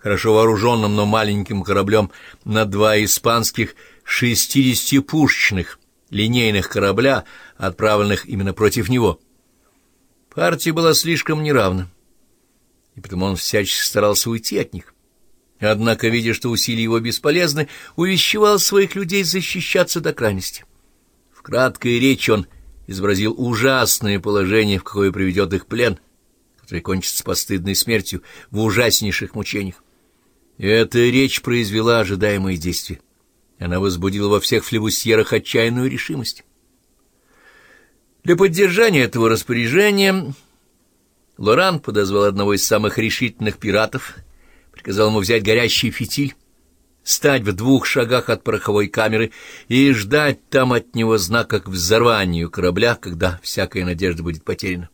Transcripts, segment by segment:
хорошо вооруженным, но маленьким кораблем на два испанских шестидесятипушечных линейных корабля, отправленных именно против него. Партия была слишком неравна, и потому он всячески старался уйти от них. Однако, видя, что усилия его бесполезны, увещевал своих людей защищаться до крайности. В краткой речи он изобразил ужасное положение, в какое приведет их плен, который кончится постыдной смертью в ужаснейших мучениях. Эта речь произвела ожидаемые действия. Она возбудила во всех флебусьерах отчаянную решимость. Для поддержания этого распоряжения Лоран подозвал одного из самых решительных пиратов — приказал ему взять горящий фитиль, стать в двух шагах от пороховой камеры и ждать там от него знака к взорванию корабля, когда всякая надежда будет потеряна.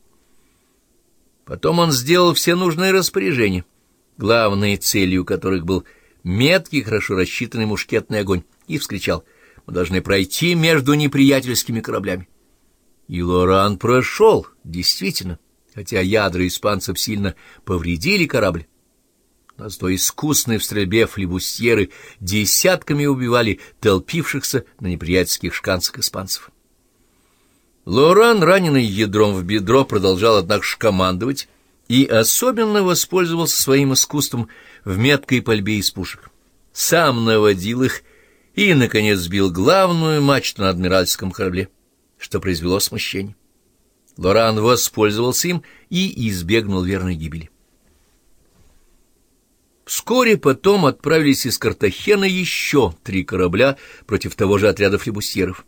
Потом он сделал все нужные распоряжения, главной целью которых был меткий, хорошо рассчитанный мушкетный огонь, и вскричал «Мы должны пройти между неприятельскими кораблями». И Лоран прошел, действительно, хотя ядра испанцев сильно повредили корабль но зато искусные в стрельбе флебустьеры десятками убивали толпившихся на неприятельских шканцах испанцев. Лоран, раненый ядром в бедро, продолжал, однако, командовать и особенно воспользовался своим искусством в меткой пальбе из пушек. Сам наводил их и, наконец, сбил главную мачту на адмиральском корабле, что произвело смущение. Лоран воспользовался им и избегнул верной гибели. Вскоре потом отправились из Картахена еще три корабля против того же отряда флебусьеров.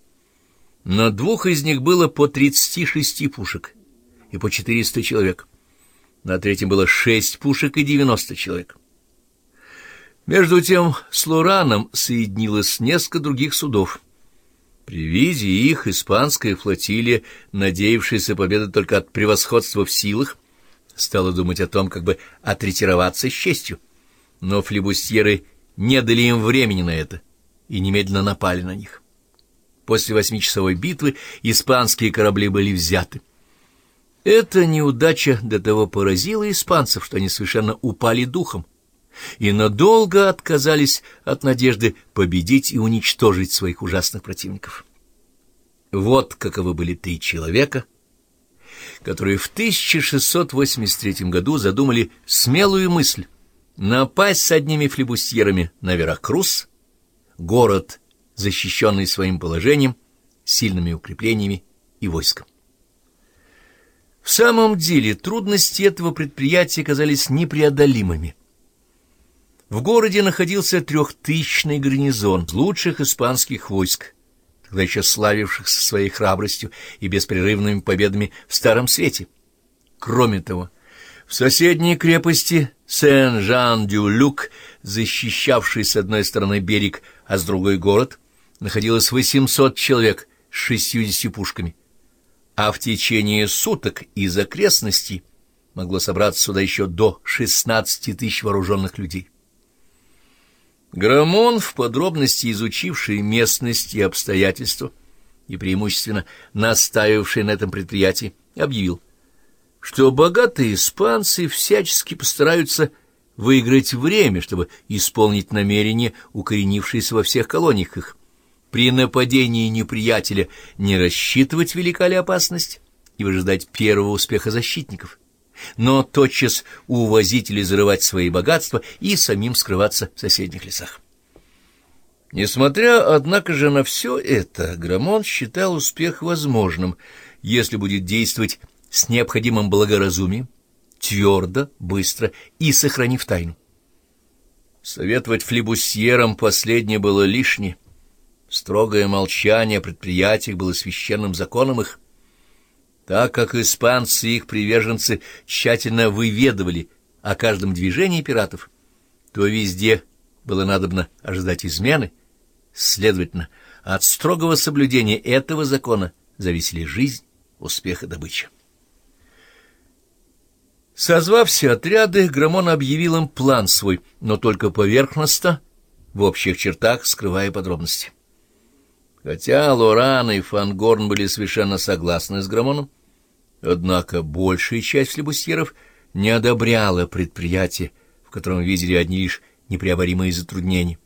На двух из них было по 36 пушек и по 400 человек. На третьем было шесть пушек и 90 человек. Между тем с Лораном соединилось несколько других судов. При виде их испанская флотилия, надеявшаяся победы только от превосходства в силах, стала думать о том, как бы отретироваться с честью но флебустьеры не дали им времени на это и немедленно напали на них. После восьмичасовой битвы испанские корабли были взяты. Эта неудача до того поразила испанцев, что они совершенно упали духом и надолго отказались от надежды победить и уничтожить своих ужасных противников. Вот каковы были три человека, которые в 1683 году задумали смелую мысль напасть с одними флебустьерами на Веракрус, город, защищенный своим положением, сильными укреплениями и войском. В самом деле трудности этого предприятия казались непреодолимыми. В городе находился трехтысячный гарнизон лучших испанских войск, тогда еще славившихся своей храбростью и беспрерывными победами в Старом Свете. Кроме того, в соседней крепости Сен-Жан-дю-Люк, защищавший с одной стороны берег, а с другой город, находилось 800 человек с 60 пушками, а в течение суток из окрестностей могло собраться сюда еще до 16 тысяч вооруженных людей. Грамон, в подробности изучивший местность и обстоятельства, и преимущественно настаивавший на этом предприятии, объявил, что богатые испанцы всячески постараются выиграть время, чтобы исполнить намерение, укоренившееся во всех колониях их. При нападении неприятеля не рассчитывать велика ли опасность и выжидать первого успеха защитников, но тотчас увозить или зарывать свои богатства и самим скрываться в соседних лесах. Несмотря, однако же, на все это, Грамон считал успех возможным, если будет действовать с необходимым благоразумием, твердо, быстро и сохранив тайну. Советовать флибусьерам последнее было лишнее. Строгое молчание о предприятиях было священным законом их. Так как испанцы и их приверженцы тщательно выведывали о каждом движении пиратов, то везде было надобно ожидать измены. Следовательно, от строгого соблюдения этого закона зависели жизнь, успех и добыча. Созвав все отряды, Грамон объявил им план свой, но только поверхностно, в общих чертах, скрывая подробности. Хотя Лоран и Фангорн были совершенно согласны с Грамоном, однако большая часть флебустьеров не одобряла предприятие, в котором видели одни лишь непреоборимые затруднения.